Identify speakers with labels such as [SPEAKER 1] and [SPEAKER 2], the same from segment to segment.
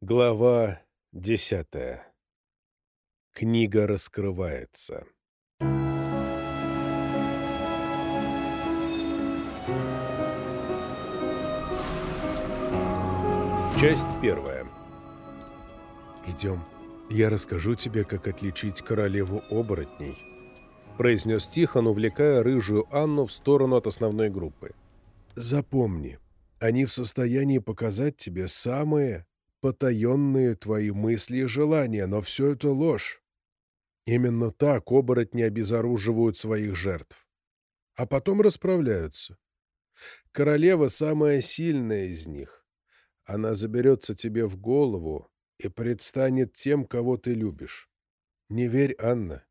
[SPEAKER 1] Глава десятая. Книга раскрывается. Часть первая. «Идем, я расскажу тебе, как отличить королеву оборотней», произнес Тихон, увлекая рыжую Анну в сторону от основной группы. «Запомни, они в состоянии показать тебе самые потаенные твои мысли и желания, но все это ложь. Именно так оборотни обезоруживают своих жертв. А потом расправляются. Королева самая сильная из них. Она заберется тебе в голову и предстанет тем, кого ты любишь. Не верь, Анна.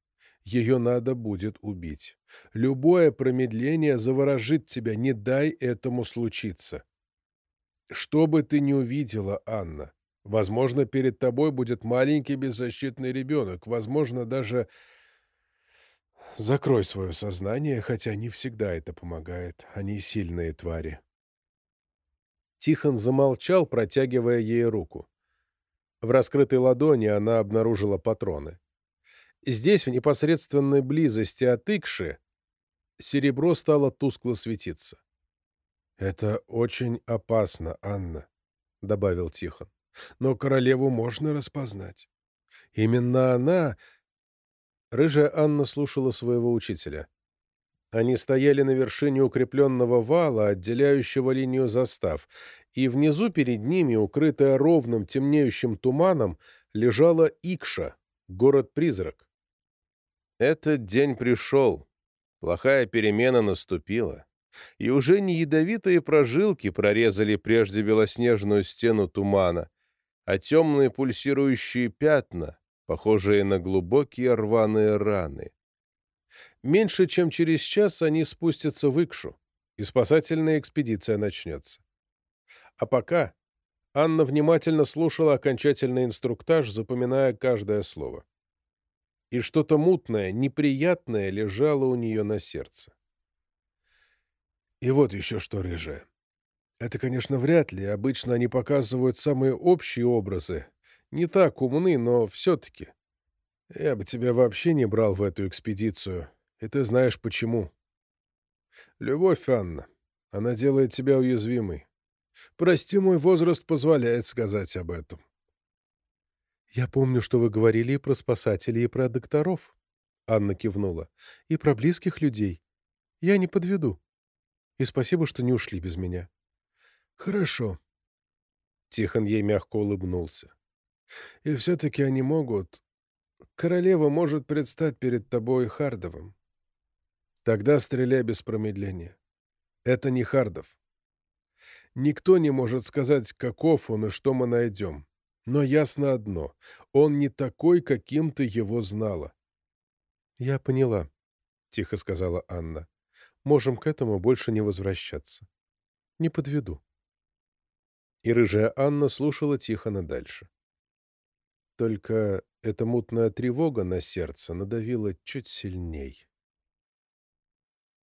[SPEAKER 1] Ее надо будет убить. Любое промедление заворожит тебя, не дай этому случиться. Что бы ты ни увидела, Анна, возможно, перед тобой будет маленький беззащитный ребенок, возможно, даже... Закрой свое сознание, хотя не всегда это помогает. Они сильные твари. Тихон замолчал, протягивая ей руку. В раскрытой ладони она обнаружила патроны. Здесь, в непосредственной близости от Икши, серебро стало тускло светиться. «Это очень опасно, Анна», — добавил Тихон. «Но королеву можно распознать. Именно она...» Рыжая Анна слушала своего учителя. Они стояли на вершине укрепленного вала, отделяющего линию застав, и внизу перед ними, укрытая ровным темнеющим туманом, лежала Икша, город-призрак. Этот день пришел. Плохая перемена наступила и уже не ядовитые прожилки прорезали прежде белоснежную стену тумана, а темные пульсирующие пятна, похожие на глубокие рваные раны. Меньше чем через час они спустятся в Икшу, и спасательная экспедиция начнется. А пока Анна внимательно слушала окончательный инструктаж, запоминая каждое слово. И что-то мутное, неприятное лежало у нее на сердце. И вот еще что, рыжая. Это, конечно, вряд ли. Обычно они показывают самые общие образы. Не так умны, но все-таки. Я бы тебя вообще не брал в эту экспедицию. И ты знаешь почему. Любовь, Анна. Она делает тебя уязвимой. Прости, мой возраст позволяет сказать об этом. Я помню, что вы говорили и про спасателей, и про докторов. Анна кивнула. И про близких людей. Я не подведу. И спасибо, что не ушли без меня. Хорошо. Тихон ей мягко улыбнулся. И все-таки они могут... Королева может предстать перед тобой Хардовым. Тогда стреляй без промедления. Это не Хардов. Никто не может сказать, каков он и что мы найдем. Но ясно одно — он не такой, каким ты его знала. — Я поняла, — тихо сказала Анна. Можем к этому больше не возвращаться. Не подведу. И рыжая Анна слушала Тихона дальше. Только эта мутная тревога на сердце надавила чуть сильней.